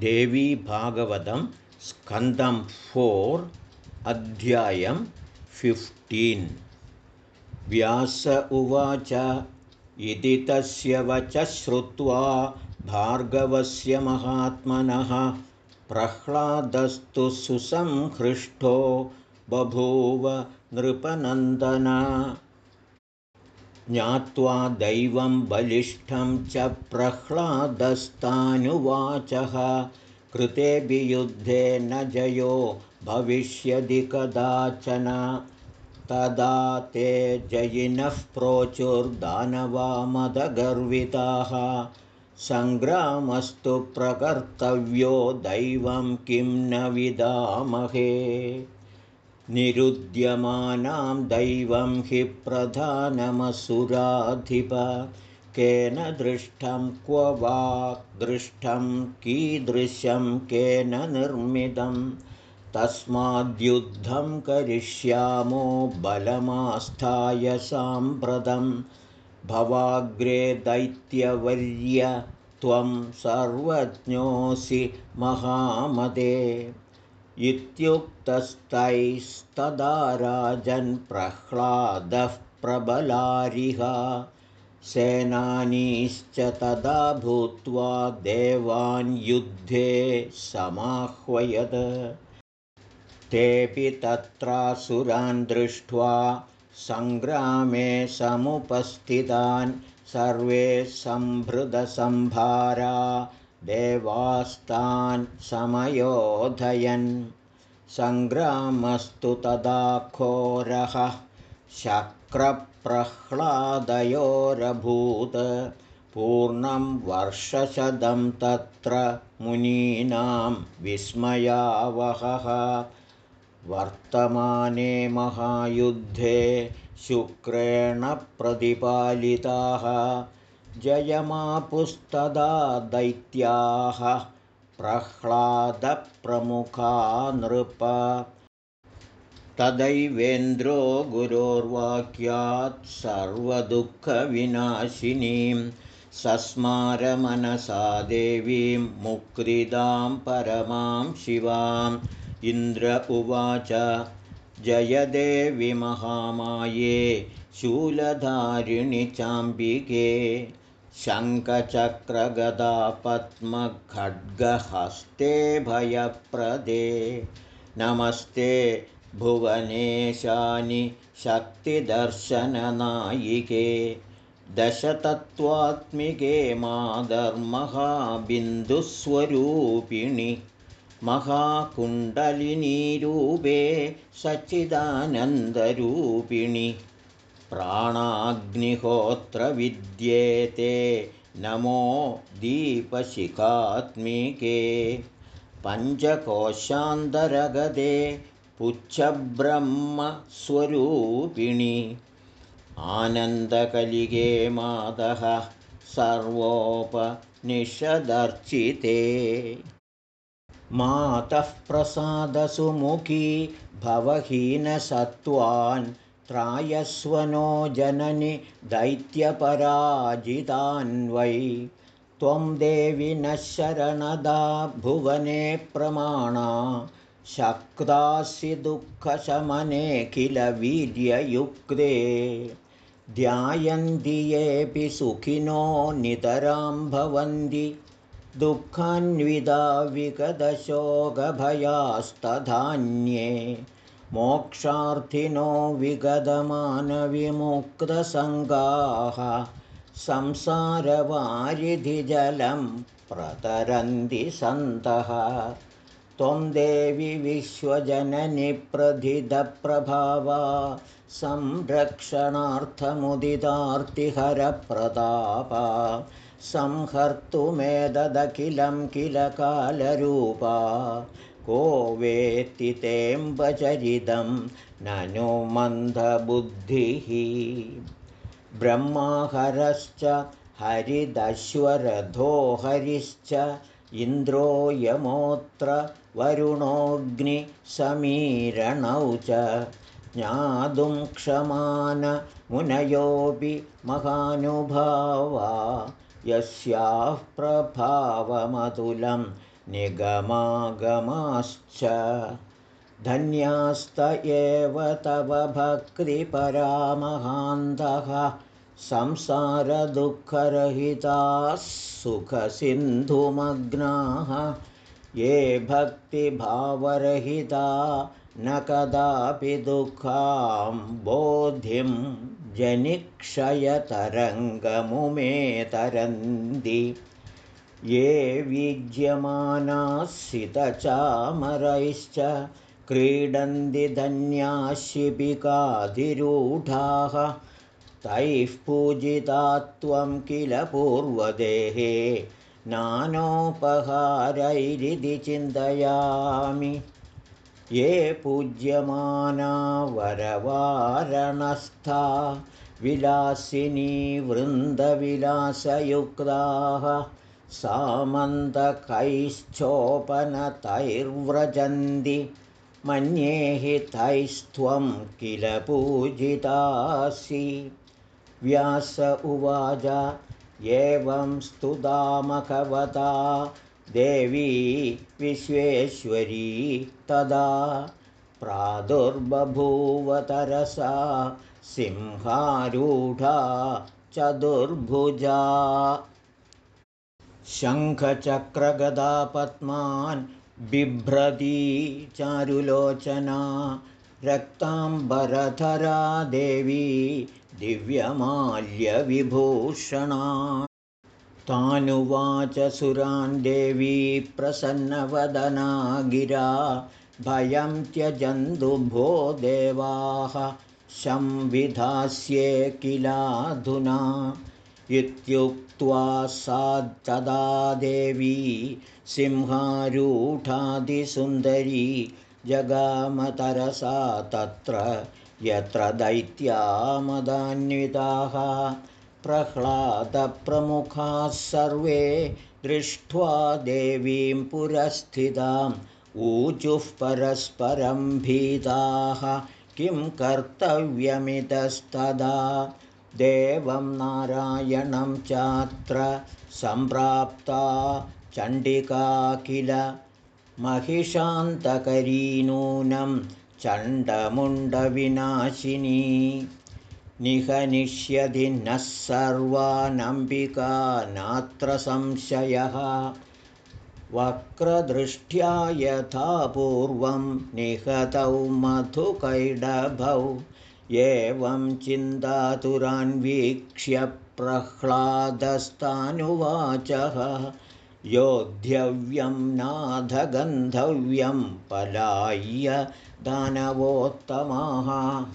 देवी भागवतं स्कन्दं फोर् अध्यायं फिफ्टीन्। व्यास उवाच इति तस्य वचः श्रुत्वा भार्गवस्य महात्मनः प्रह्लादस्तु सुसंहृष्टो बभूव नृपनन्दना ज्ञात्वा दैवं बलिष्ठं च प्रह्लादस्तानुवाचः। कृतेऽभियुद्धे न जयो भविष्यदि कदाचन। तदा ते जयिनः प्रोचुर्दानवामदगर्विताः सङ्ग्रामस्तु प्रकर्तव्यो दैवं किं न विदामहे निरुद्यमानां दैवं हि प्रधानमसुराधिप। केन दृष्टं क्व वा दृष्टं कीदृशं केन निर्मितम् तस्माद्युद्धं करिष्यामो बलमास्थाय साम्प्रतं। भवाग्रे दैत्यवर्य त्वं सर्वज्ञोऽसि महामदे इत्युक्तस्तैस्तदा राजन्प्रह्लादः प्रबलारिह। सेनानीश्च तदा भूत्वा देवान् युद्धे समाह्वयत्। तेऽपि तत्रासुरान् दृष्ट्वा सङ्ग्रामे समुपस्थितान् सर्वे सम्भृतसम्भारा देवास्तान् समयोधयन् सङ्ग्रामस्तु तदा घोरः शक्रप्रह्लादयोरभूत् पूर्णं वर्षशतं तत्र मुनीनां विस्मयावहः। वर्तमाने महायुद्धे शुक्रेण प्रतिपालिताः जयमापुस्तदा दैत्याः प्रह्लादप्रमुखा नृप तदैवेन्द्रो गुरोर्वाक्यात् सर्वदुःखविनाशिनीं सस्मारमनसा देवीं मुक्रिदां परमां शिवाम्। इन्द्र उवाच जयदेवि महामाये शूलधारिणि चाम्बिके शङ्खचक्रगदा पद्मखड्गहस्ते भयप्रदे। नमस्ते भुवनेशानि शक्तिदर्शननायिके। दशतत्त्वात्मिके माधर्महाबिन्दुस्वरूपिणि महाकुण्डलिनीरूपे सच्चिदानन्दरूपिणि प्राणाग्निहोत्रविद्येते नमो दीपशिखात्मिके पञ्चकोशान्तरगदे पुच्छब्रह्मस्वरूपिणि आनन्दकलिगे मातः सर्वोपनिषदर्चिते। मातः प्रसादसुमुखी भवहीनसत्त्वान् त्रायस्वनो जननि दैत्यपराजितान्वै त्वं देवि नः शरणदा भुवने प्रमाणा। शक्तासि दुःखशमने किल वीर्ययुक्ते। ध्यायन्ति येऽपि सुखिनो नितरां भवन्ति। दुःखान्विदा विगतशोकभयास्तधान्ये मोक्षार्थिनो विगतमानविमुक्तसङ्गाः संसारवारिधिजलं प्रतरन्ति सन्तः। त्वं देवि विश्वजननि प्रथितप्रभावा संरक्षणार्थमुदितार्तिहरप्रतापा संहर्तुमेदखिलं किल कालरूपा को वेत्ति तेऽम्बचरितं ननु मन्दबुद्धिः। ब्रह्माहरश्च हरिदश्वरथो हरिश्च इन्द्रो यमोऽत्र वरुणोऽग्निसमीरणौ च। ज्ञातुं क्षमानमुनयोऽपि महानुभावा यस्याः प्रभावमतुलं निगमागमाश्च धन्यास्त एव तव भक्तिपरामहान्तः संसारदुःखरहिताः सुखसिन्धुमग्नाः। ये भक्तिभावरहिता न कदापि दुःखां बोधिं जनिक्षयतरङ्गमुमेतरन्ति ये विज्यमानासितचामरैश्च क्रीडन्ति धन्याशिपिकाधिरूढाः तैः पूजिता त्वं किल पूर्वदेहे नानोपहारैरिति चिन्तयामि। ये पूज्यमाना वरवारणस्था विलासिनी वृन्दविलासयुक्ताः सामन्तकैश्चोपनतैर्व्रजन्ति मन्ये हि तैस्त्वं किल पूजितासि। व्यास उवाच एवं स्तुदामखवता देवी विश्वेश्वरी तदा। प्रादुर्बभूवतरसा सिंहारूढा चतुर्भुजा शङ्खचक्रगदापद्मान् बिभ्रती चारुलोचना रक्ताम्बरधरा देवी दिव्यमाल्यविभूषणा। तानुवाच सुरान् देवी प्रसन्नवदना गिरा भयं त्यजन्तुभो देवाः संविधास्ये किलाधुना इत्युक्त्वा सा तदा देवी सिंहारूढादिसुन्दरी जगामतरसा तत्र यत्र दैत्यामदान्विताः प्रह्लादप्रमुखाः सर्वे दृष्ट्वा देवीं पुरस्थिताम् ऊचुः परस्परं भीताः किं कर्तव्यमितस्तदा देवं नारायणं चात्र सम्प्राप्ता चण्डिका किल महिषान्तकरी नूनं चण्डमुण्डविनाशिनी। निहनिष्यति नः सर्वानम्बिका नात्र संशयः वक्रदृष्ट्या यथा पूर्वं निहतौ मधुकैडभौ एवं चिन्तातुरान्वीक्ष्य प्रह्लादस्तानुवाचः योद्धव्यं नाधगन्धव्यं पलाय्य दानवोत्तमाः।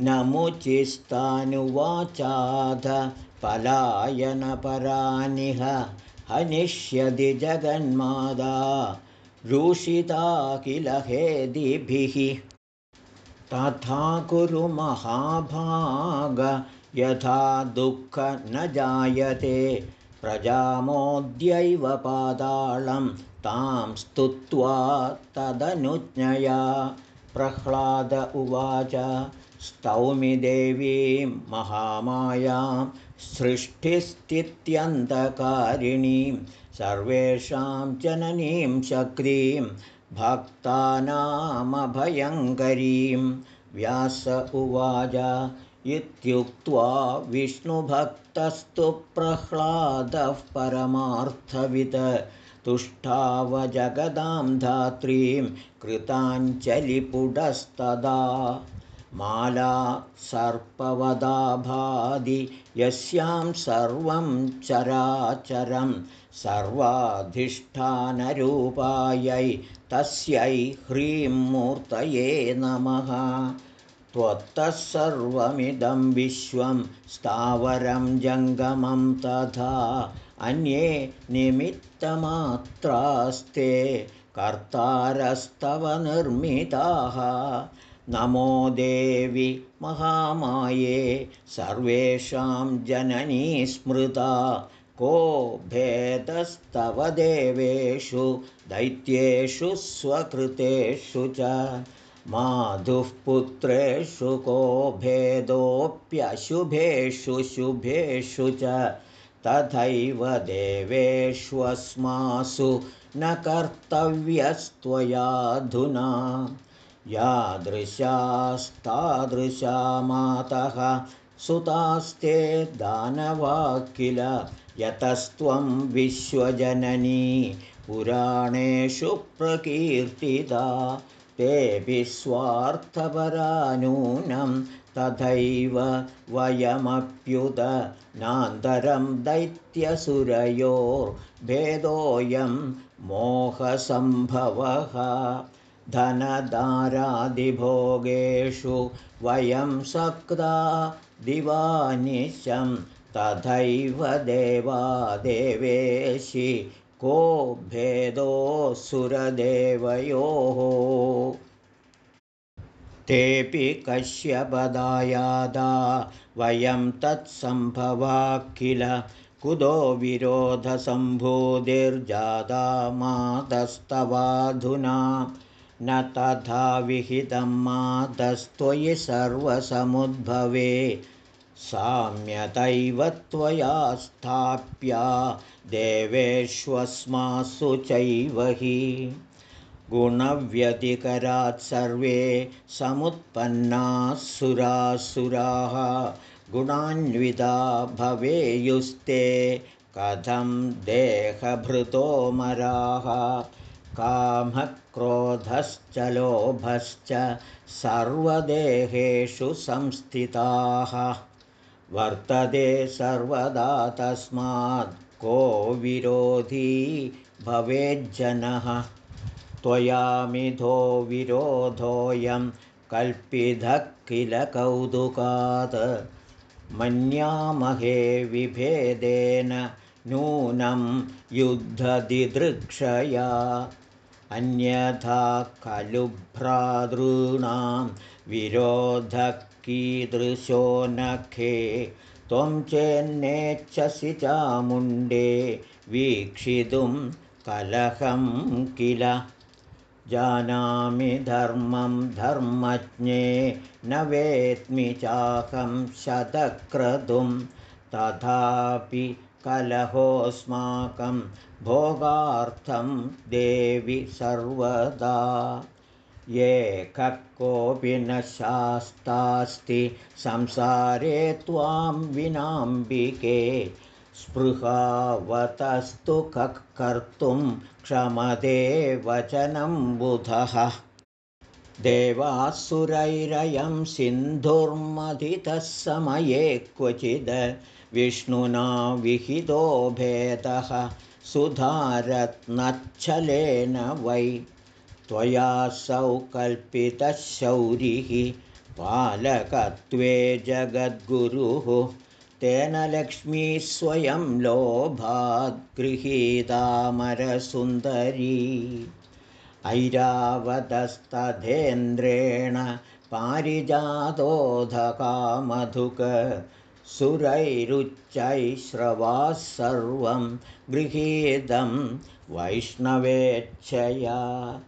नमुचिस्तानुवाचाध पलायनपरानिह हनिष्यति जगन्मादा रूषिता किल हेदिभिः तथा कुरु महाभाग यथा दुःख न जायते प्रजामोद्यैव पादालं तां स्तुत्वा तदनुज्ञया। प्रह्लाद उवाच स्तौमि देवीं महामायां सृष्टिस्थित्यन्तकारिणीं सर्वेषां जननीं शक्तिं भक्तानामभयङ्करीं व्यास उवाच इत्युक्त्वा विष्णुभक्तस्तु प्रह्लादः परमार्थवित् तुष्टावजगदां धात्रीं कृताञ्जलिपुटस्तदा माला सर्पवदाभादि यस्यां सर्वं चराचरं सर्वाधिष्ठानरूपायै तस्यै ह्रीं मूर्तये नमः। त्वत्तः सर्वमिदं विश्वं स्थावरं जङ्गमं तथा अन्ये निमित्तमात्रास्ते कर्तारस्तव निर्मिताः नमो देवि महामाये सर्वेषां जननी स्मृता। को भेदस्तव देवेषु दैत्येषु स्वकृतेषु च। माधुः पुत्रेषु को भेदोऽप्यशुभेषु शुभेषु च। तथैव देवेष्वस्मासु न कर्तव्यस्त्वयाधुना यादृशास्तादृशा मातः सुतास्ते दानवा किल यतस्त्वं विश्वजननी पुराणेषु प्रकीर्तिता तेऽपि स्वार्थपरानूनं तथैव वयमप्युत नान्तरं दैत्यसुरयोर्भेदोऽयं मोहसम्भवः धनदारादिभोगेषु वयं सक्ता दिवानिशं। तथैव देवादेवेशि को भेदोऽसुरदेवयोः तेऽपि कश्यपदायादा वयं तत्सम्भवा किल? कुतो विरोधसम्भूतिर्जाता मातस्तवाधुना न तथा विहितं मातस्त्वयि सर्वसमुद्भवे। साम्यतैव त्वया स्थाप्या देवेष्वस्मासु चैव हि। गुणव्यतिकरात् सर्वे समुत्पन्नाः सुरासुराः। गुणान्विता भवेयुस्ते कथं देहभृतोमराः कामक्रोधश्च लोभश्च सर्वदेहेषु संस्थिताः। वर्तते सर्वदा तस्मात् को विरोधी भवेज्जनः। त्वयामिधो विरोधोऽयं कल्पितः किल कौतुकात्। मन्यामहे विभेदेन नूनं युद्धदिदृक्षया अन्यथा खलु भ्रातॄणां विरोधः कीदृशो नखे त्वं चेन्नेच्छसि चामुण्डे वीक्षितुं कलहं किल? जानामि धर्मं धर्मज्ञे न वेत्मि चाहं शतक्रतुं तथापि कलहोऽस्माकं भोगार्थं देवि सर्वदा। ये कोऽपि न शास्तास्ति संसारे त्वां विनाम्बिके। स्पृहावतस्तु कः कर्तुं क्षमते वचनं बुधः। देवासुरैरयं सिन्धुर्मथितः समये क्वचिद् विष्णुना विहितो भेदः सुधारत्नच्छलेन वै। त्वया कल्पितः शौरिः पालकत्वे जगद्गुरुः। तेन लक्ष्मी स्वयं लोभाद्गृहीतामरसुन्दरी ऐरावतस्तथेन्द्रेण पारिजातोधकामधुक सुरैरुच्चैश्रवाः सर्वं गृहीतं वैष्णवेच्छया।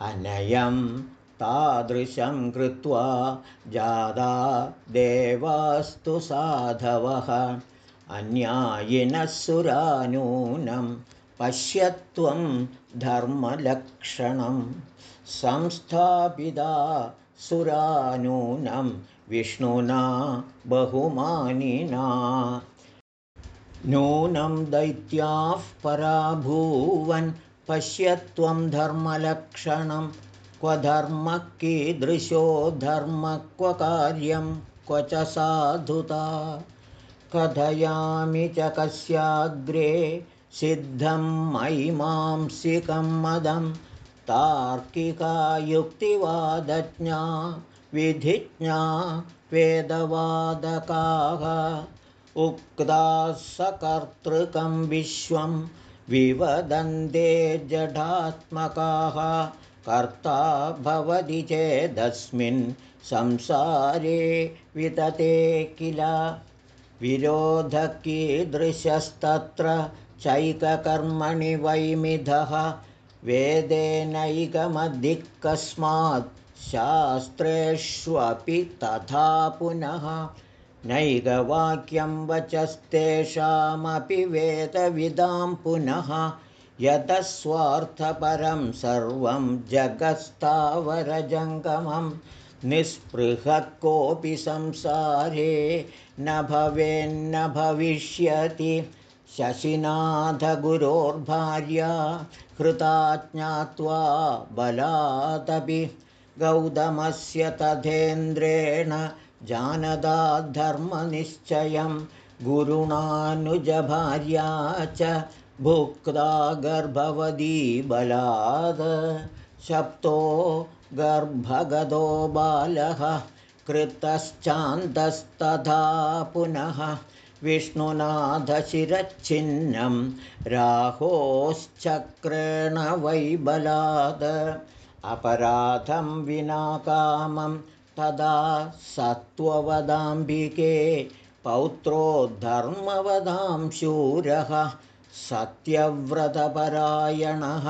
अनयं तादृशं कृत्वा जादा देवास्तु साधवः। अन्यायिनः सुरानूनं पश्यत्वं धर्मलक्षणं संस्थापिता सुरानूनं विष्णुना बहुमानिना। नूनं दैत्याः पराभूवन् पश्यत्वं धर्मलक्षणं क्व धर्मः कीदृशो धर्मः क्व कार्यं क्व च साधुता। कथयामि च कस्याग्रे सिद्धं मैमांसिकं मदं तार्किका युक्तिवादज्ञा विधिज्ञा वेदवादकाः उक्ताः सकर्तृकं विश्वं विवदन्ते जडात्मकाः कर्ता भवति चेदस्मिन् संसारे वितते किल? विरोधकीदृशस्तत्र चैककर्मणि वैमिधः वेदेनैकमधिकस्मात् शास्त्रेष्वपि तथा पुनः नैकवाक्यं वचस्तेषामपि वेदविदां पुनः यतस्वार्थपरं सर्वं जगस्तावरजङ्गमं निःस्पृहः कोऽपि संसारे न भवेन्न भविष्यति शशिनाथगुरोर्भार्या कृता ज्ञात्वा बलादपि गौतमस्य तथेन्द्रेण जानदा धर्मनिश्चयं गुरुणानुजभार्या च भुक्ता गर्भवती बलाद शप्तो गर्भगदो बालः कृतश्चान्तस्तथा पुनः विष्णुनाथशिरच्छिन्नं राहोश्चक्रेण वैबलाद अपराधं विना कामं तदा सत्त्ववदाम्बिके पौत्रो धर्मवदां शूरः सत्यव्रतपरायणः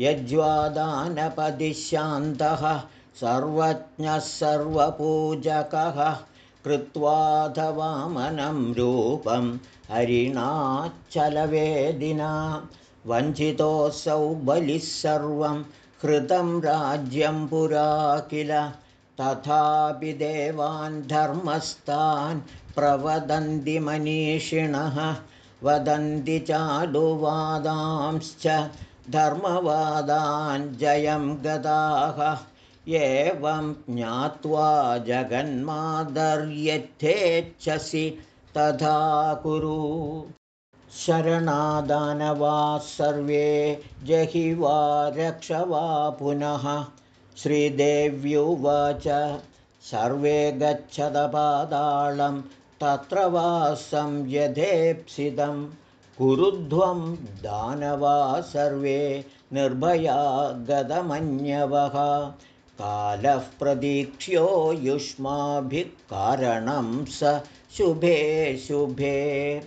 यज्वादानपदिशान्तः सर्वज्ञः सर्वपूजकः कृत्वाधवामनं रूपं हरिणाच्चलवेदिना वञ्चितोऽसौ बलिः सर्वं हृतं राज्यं पुरा किल? तथापि देवान् धर्मस्तान् प्रवदन्ति मनीषिणः वदन्ति चाडुवादांश्च धर्मवादान् जयं गदाः एवं ज्ञात्वा जगन्मादर्यथेच्छसि तथा कुरु। शरणादानवाः सर्वे जहि वा रक्ष वा पुनः। श्रीदेव्युवाच सर्वे गच्छदपादाळं तत्र वासं यथेप्सितं। कुरुध्वं दानवा सर्वे निर्भया गदमन्यवः कालः प्रदीक्ष्यो युष्माभिः कारणं स शुभे शुभे।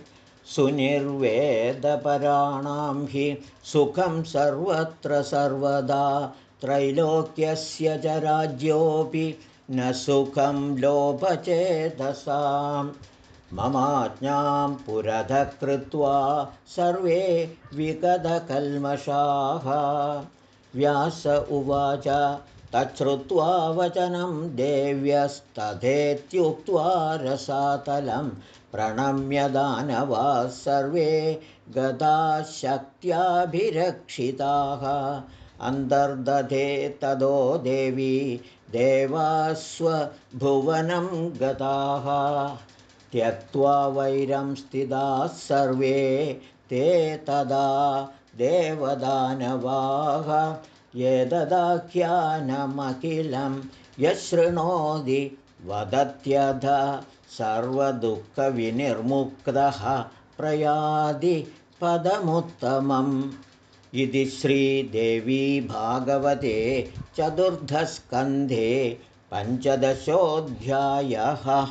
सुनिर्वेदपराणां हि सुखं सर्वत्र सर्वदा त्रैलोक्यस्य च राज्योऽपि न सुखं लोभचेतसां ममाज्ञां पुरतः कृत्वा सर्वे विगतकल्मषाः। व्यास उवाच तच्छ्रुत्वा वचनं देव्यस्तथेत्युक्त्वा रसातलं प्रणम्य दानवाः सर्वे गदाशक्त्याभिरक्षिताः। अन्तर्दधे तदो देवी देवास्वभुवनं गताः। त्यक्त्वा वैरं स्थिताः सर्वे ते तदा देवदानवाः एतदाख्यानमखिलं यशृणोति वदत्यध सर्वदुःखविनिर्मुक्तः प्रयादि पदमुत्तमम्। इति श्रीदेवी भागवते चतुर्धस्कन्धे पञ्चदशोऽध्यायः